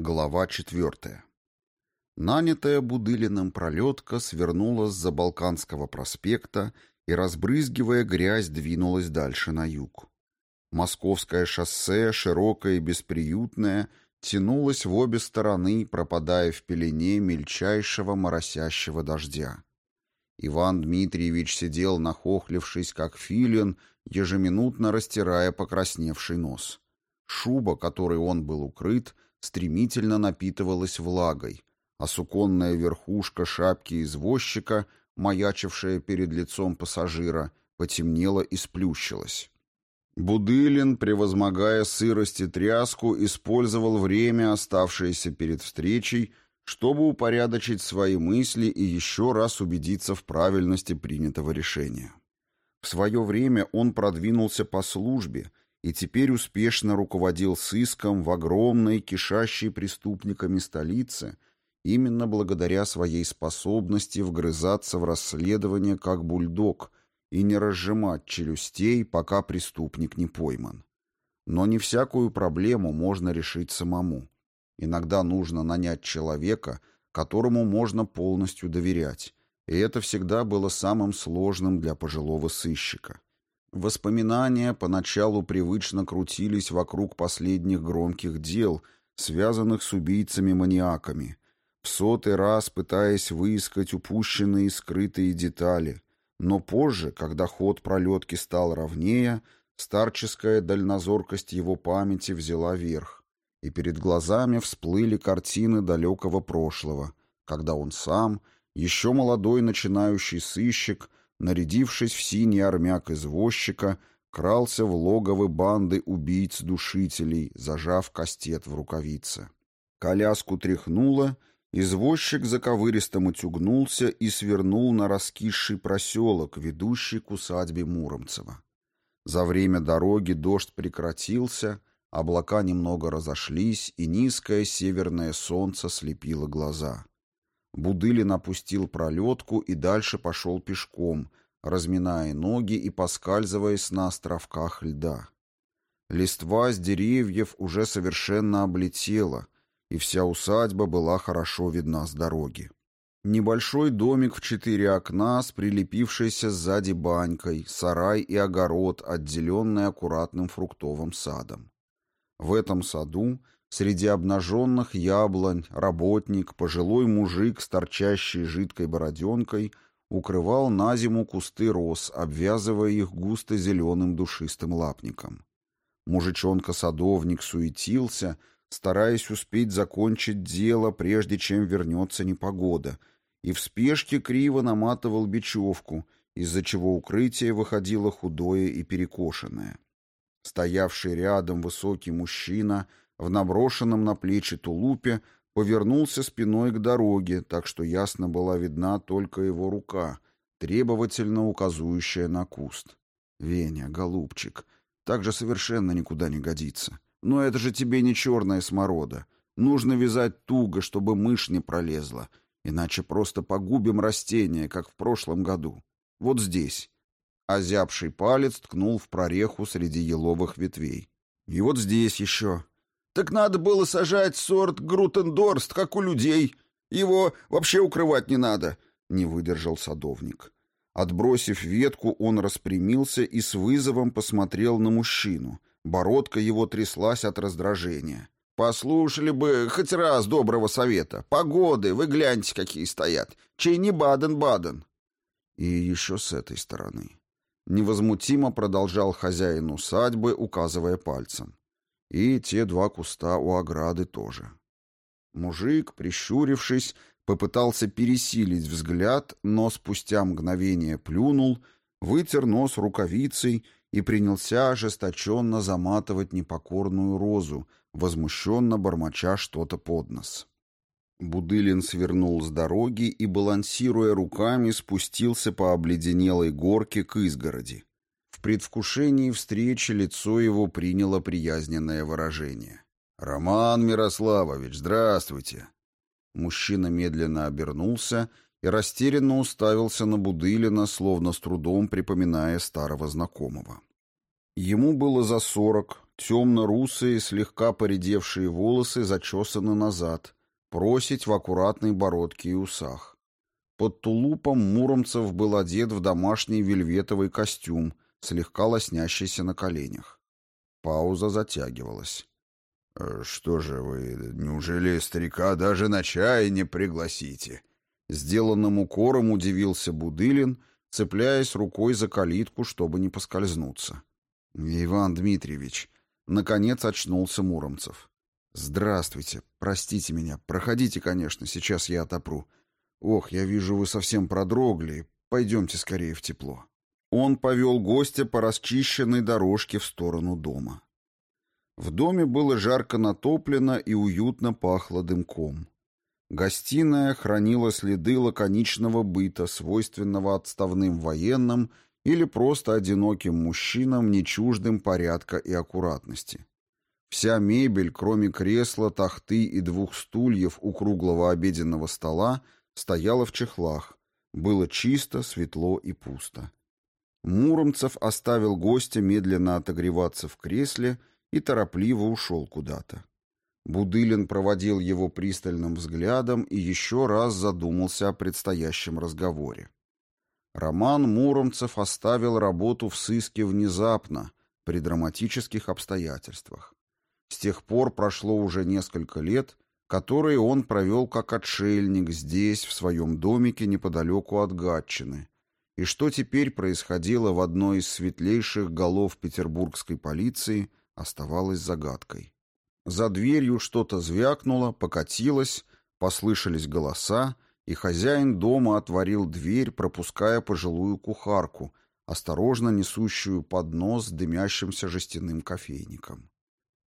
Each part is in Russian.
Глава четвертая. Нанятая Будылиным пролетка свернула с Забалканского проспекта и, разбрызгивая грязь, двинулась дальше на юг. Московское шоссе, широкое и бесприютное, тянулось в обе стороны, пропадая в пелене мельчайшего моросящего дождя. Иван Дмитриевич сидел, нахохлившись, как филин, ежеминутно растирая покрасневший нос. Шуба, которой он был укрыт, стремительно напитывалась влагой, а суконная верхушка шапки извозчика, маячившая перед лицом пассажира, потемнела и сплющилась. Будылин, превозмогая сырость и тряску, использовал время, оставшееся перед встречей, чтобы упорядочить свои мысли и еще раз убедиться в правильности принятого решения. В свое время он продвинулся по службе и теперь успешно руководил сыском в огромной, кишащей преступниками столице, именно благодаря своей способности вгрызаться в расследование как бульдог и не разжимать челюстей, пока преступник не пойман. Но не всякую проблему можно решить самому. Иногда нужно нанять человека, которому можно полностью доверять, и это всегда было самым сложным для пожилого сыщика. Воспоминания поначалу привычно крутились вокруг последних громких дел, связанных с убийцами-маньяками, в сотый раз пытаясь выискать упущенные и скрытые детали. Но позже, когда ход пролетки стал ровнее, старческая дальнозоркость его памяти взяла верх, и перед глазами всплыли картины далекого прошлого, когда он сам, еще молодой начинающий сыщик, нарядившись в синий армяк извозчика, крался в логовы банды убийц-душителей, зажав кастет в рукавице. Коляску тряхнуло, извозчик заковыристо утюгнулся и свернул на раскисший проселок, ведущий к усадьбе Муромцева. За время дороги дождь прекратился, облака немного разошлись, и низкое северное солнце слепило глаза. Будылин опустил пролетку и дальше пошел пешком, разминая ноги и поскальзываясь на островках льда. Листва с деревьев уже совершенно облетела, и вся усадьба была хорошо видна с дороги. Небольшой домик в четыре окна с прилепившейся сзади банькой, сарай и огород, отделенный аккуратным фруктовым садом. В этом саду Среди обнаженных яблонь работник, пожилой мужик с торчащей жидкой бороденкой, укрывал на зиму кусты роз, обвязывая их густо зеленым душистым лапником. Мужичонка-садовник суетился, стараясь успеть закончить дело, прежде чем вернется непогода, и в спешке криво наматывал бечевку, из-за чего укрытие выходило худое и перекошенное. Стоявший рядом высокий мужчина в наброшенном на плечи тулупе повернулся спиной к дороге, так что ясно была видна только его рука, требовательно указывающая на куст. «Веня, голубчик, так же совершенно никуда не годится. Но это же тебе не черная сморода. Нужно вязать туго, чтобы мышь не пролезла, иначе просто погубим растение, как в прошлом году. Вот здесь». Озябший палец ткнул в прореху среди еловых ветвей. «И вот здесь еще. Так надо было сажать сорт Грутендорст, как у людей. Его вообще укрывать не надо, — не выдержал садовник. Отбросив ветку, он распрямился и с вызовом посмотрел на мужчину. Бородка его тряслась от раздражения. «Послушали бы хоть раз доброго совета. Погоды, вы гляньте, какие стоят. Чей не Баден-Баден». И еще с этой стороны. Невозмутимо продолжал хозяин усадьбы, указывая пальцем. И те два куста у ограды тоже. Мужик, прищурившись, попытался пересилить взгляд, но спустя мгновение плюнул, вытер нос рукавицей и принялся ожесточенно заматывать непокорную розу, возмущенно бормоча что-то под нос. Будылин свернул с дороги и, балансируя руками, спустился по обледенелой горке к изгороди. В предвкушении встречи лицо его приняло приязненное выражение. «Роман Мирославович, здравствуйте!» Мужчина медленно обернулся и растерянно уставился на Будылина, словно с трудом припоминая старого знакомого. Ему было за сорок, Темно-русые, слегка поредевшие волосы зачесаны назад, просить в аккуратной бородке и усах. Под тулупом Муромцев был одет в домашний вельветовый костюм, слегка лоснящийся на коленях. Пауза затягивалась. «Э, «Что же вы, неужели старика даже на чай не пригласите?» Сделанным укором удивился Будылин, цепляясь рукой за калитку, чтобы не поскользнуться. «Иван Дмитриевич», — наконец очнулся Муромцев. «Здравствуйте, простите меня, проходите, конечно, сейчас я отопру. Ох, я вижу, вы совсем продрогли, пойдемте скорее в тепло». Он повел гостя по расчищенной дорожке в сторону дома. В доме было жарко натоплено и уютно пахло дымком. Гостиная хранила следы лаконичного быта, свойственного отставным военным или просто одиноким мужчинам, не чуждым порядка и аккуратности. Вся мебель, кроме кресла, тахты и двух стульев у круглого обеденного стола, стояла в чехлах. Было чисто, светло и пусто. Муромцев оставил гостя медленно отогреваться в кресле и торопливо ушел куда-то. Будылин проводил его пристальным взглядом и еще раз задумался о предстоящем разговоре. Роман Муромцев оставил работу в сыске внезапно, при драматических обстоятельствах. С тех пор прошло уже несколько лет, которые он провел как отшельник здесь, в своем домике неподалеку от Гатчины, и что теперь происходило в одной из светлейших голов петербургской полиции, оставалось загадкой. За дверью что-то звякнуло, покатилось, послышались голоса, и хозяин дома отворил дверь, пропуская пожилую кухарку, осторожно несущую поднос с дымящимся жестяным кофейником.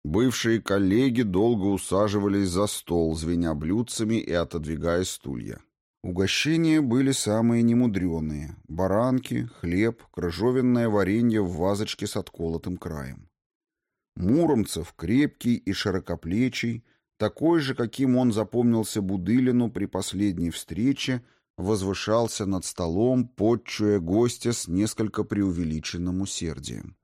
Бывшие коллеги долго усаживались за стол, звеня блюдцами и отодвигая стулья. Угощения были самые немудреные — баранки, хлеб, крыжовенное варенье в вазочке с отколотым краем. Муромцев, крепкий и широкоплечий, такой же, каким он запомнился Будылину при последней встрече, возвышался над столом, подчуя гостя с несколько преувеличенным усердием.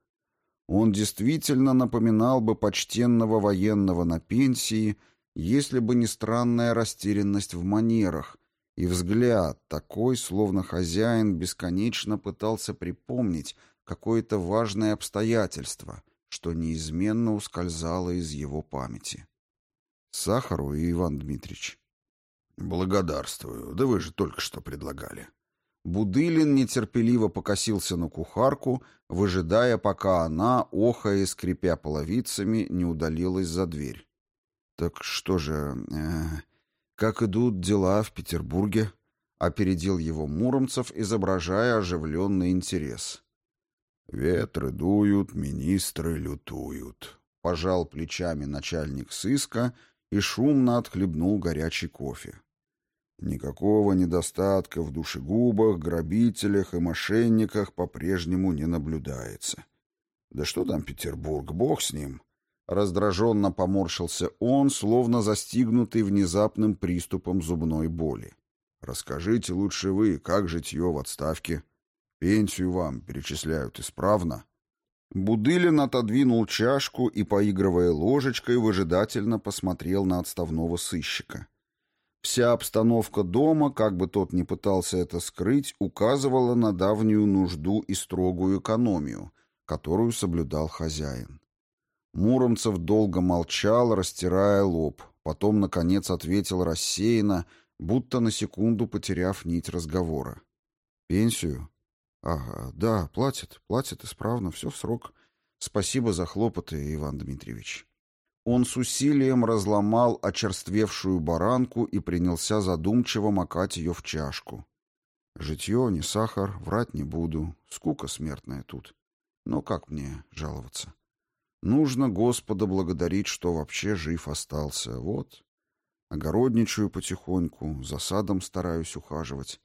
Он действительно напоминал бы почтенного военного на пенсии, если бы не странная растерянность в манерах и взгляд такой, словно хозяин бесконечно пытался припомнить какое-то важное обстоятельство — что неизменно ускользало из его памяти. Сахару и Иван Дмитрич. Благодарствую. Да вы же только что предлагали. Будылин нетерпеливо покосился на кухарку, выжидая, пока она, охая и скрипя половицами, не удалилась за дверь. «Так что же, э, как идут дела в Петербурге?» — опередил его Муромцев, изображая оживленный интерес. «Ветры дуют, министры лютуют», — пожал плечами начальник сыска и шумно отхлебнул горячий кофе. Никакого недостатка в душегубах, грабителях и мошенниках по-прежнему не наблюдается. Да что там Петербург, бог с ним. Раздраженно поморщился он, словно застигнутый внезапным приступом зубной боли. Расскажите лучше вы, как житье в отставке? Пенсию вам перечисляют исправно. Будылин отодвинул чашку и, поигрывая ложечкой, выжидательно посмотрел на отставного сыщика. Вся обстановка дома, как бы тот ни пытался это скрыть, указывала на давнюю нужду и строгую экономию, которую соблюдал хозяин. Муромцев долго молчал, растирая лоб, потом, наконец, ответил рассеянно, будто на секунду потеряв нить разговора. «Пенсию? Ага, да, платит, платит исправно, все в срок. Спасибо за хлопоты, Иван Дмитриевич. Он с усилием разломал очерствевшую баранку и принялся задумчиво макать ее в чашку. Житье, не сахар, врать не буду, скука смертная тут. Но как мне жаловаться? Нужно Господа благодарить, что вообще жив остался. Вот. Огородничаю потихоньку, за садом стараюсь ухаживать.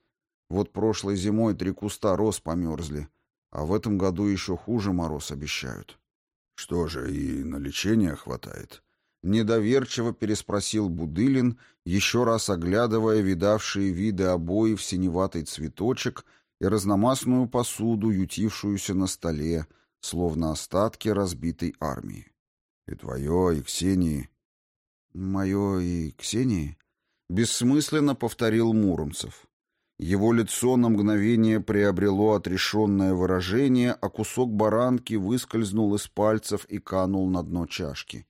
Вот прошлой зимой три куста роз померзли, а в этом году еще хуже мороз обещают. Что же, и на лечение хватает? Недоверчиво переспросил Будылин, еще раз оглядывая видавшие виды обои в синеватый цветочек и разномастную посуду, ютившуюся на столе, словно остатки разбитой армии. И твое, и Ксении. Мое и Ксении? Бессмысленно повторил Муромцев. Его лицо на мгновение приобрело отрешенное выражение, а кусок баранки выскользнул из пальцев и канул на дно чашки.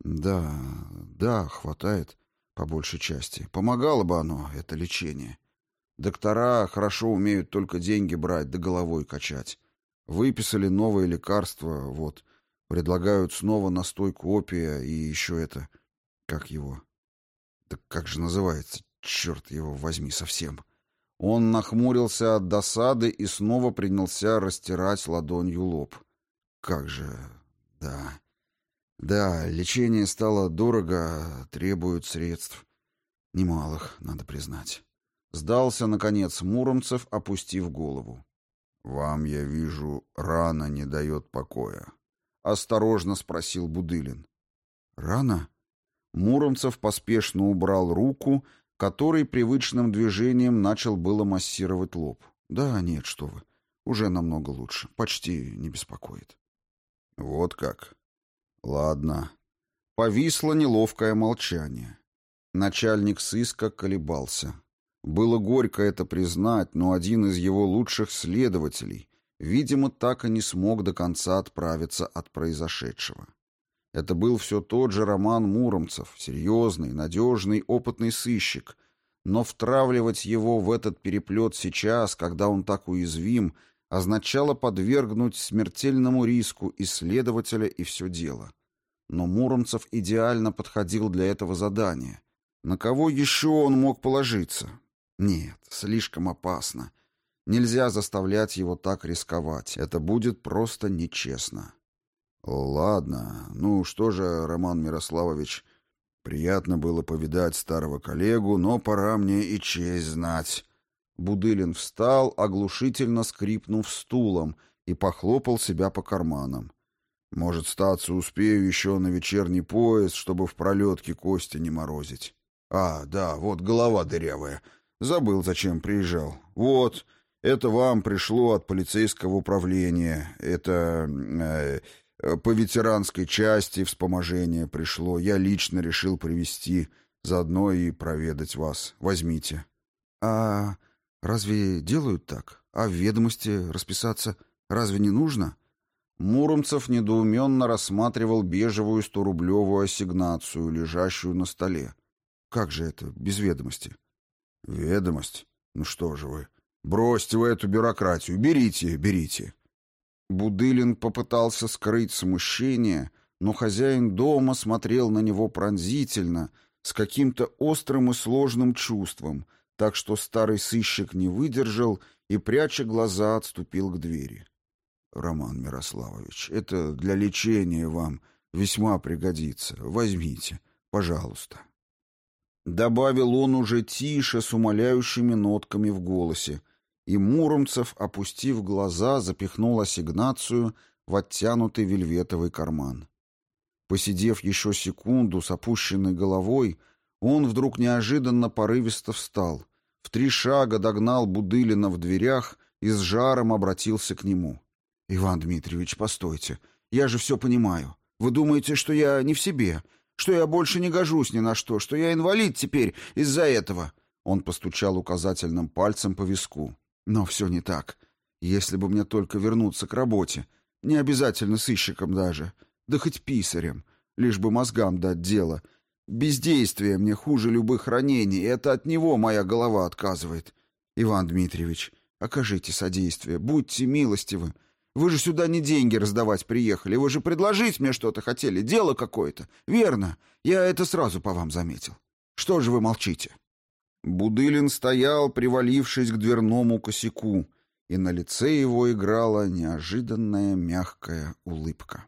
Да, да, хватает, по большей части. Помогало бы оно, это лечение. Доктора хорошо умеют только деньги брать да головой качать. Выписали новое лекарство, вот. Предлагают снова настойку опия и еще это... Как его? Да как же называется? Черт его возьми совсем. Он нахмурился от досады и снова принялся растирать ладонью лоб. Как же... Да... Да, лечение стало дорого, требует средств. Немалых, надо признать. Сдался, наконец, Муромцев, опустив голову. «Вам, я вижу, рана не дает покоя», — осторожно спросил Будылин. «Рана?» Муромцев поспешно убрал руку, который привычным движением начал было массировать лоб. «Да нет, что вы, уже намного лучше, почти не беспокоит». «Вот как? Ладно». Повисло неловкое молчание. Начальник сыска колебался. Было горько это признать, но один из его лучших следователей, видимо, так и не смог до конца отправиться от произошедшего. Это был все тот же Роман Муромцев, серьезный, надежный, опытный сыщик, но втравливать его в этот переплет сейчас, когда он так уязвим, означало подвергнуть смертельному риску исследователя и все дело. Но Муромцев идеально подходил для этого задания. На кого еще он мог положиться? Нет, слишком опасно. Нельзя заставлять его так рисковать. Это будет просто нечестно. Ладно. Ну что же, Роман Мирославович, приятно было повидать старого коллегу, но пора мне и честь знать. Будылин встал, оглушительно скрипнув стулом, и похлопал себя по карманам. Может, статься успею еще на вечерний поезд, чтобы в пролетке кости не морозить. А, да, вот голова дырявая — Забыл, зачем приезжал. Вот, это вам пришло от полицейского управления. Это э, по ветеранской части вспоможение пришло. Я лично решил привезти, заодно и проведать вас. Возьмите. А разве делают так? А в ведомости расписаться разве не нужно? Муромцев недоуменно рассматривал бежевую сторублевую ассигнацию, лежащую на столе. Как же это, без ведомости? — «Ведомость? Ну что же вы? Бросьте вы эту бюрократию. Берите, берите». Будылин попытался скрыть смущение, но хозяин дома смотрел на него пронзительно, с каким-то острым и сложным чувством, так что старый сыщик не выдержал и, пряча глаза, отступил к двери. «Роман Мирославович, это для лечения вам весьма пригодится. Возьмите, пожалуйста». Добавил он уже тише, с умоляющими нотками в голосе, и Муромцев, опустив глаза, запихнул ассигнацию в оттянутый вельветовый карман. Посидев еще секунду с опущенной головой, он вдруг неожиданно порывисто встал, в три шага догнал Будылина в дверях и с жаром обратился к нему. «Иван Дмитриевич, постойте, я же все понимаю. Вы думаете, что я не в себе, что я больше не гожусь ни на что, что я инвалид теперь из-за этого. Он постучал указательным пальцем по виску. Но все не так. Если бы мне только вернуться к работе, не обязательно сыщиком даже, да хоть писарем, лишь бы мозгам дать дело. Бездействие мне хуже любых ранений, и это от него моя голова отказывает. Иван Дмитриевич, окажите содействие, будьте милостивы. Вы же сюда не деньги раздавать приехали, вы же предложить мне что-то хотели, дело какое-то. Верно, я это сразу по вам заметил. Что же вы молчите?» Будылин стоял, привалившись к дверному косяку, и на лице его играла неожиданная мягкая улыбка.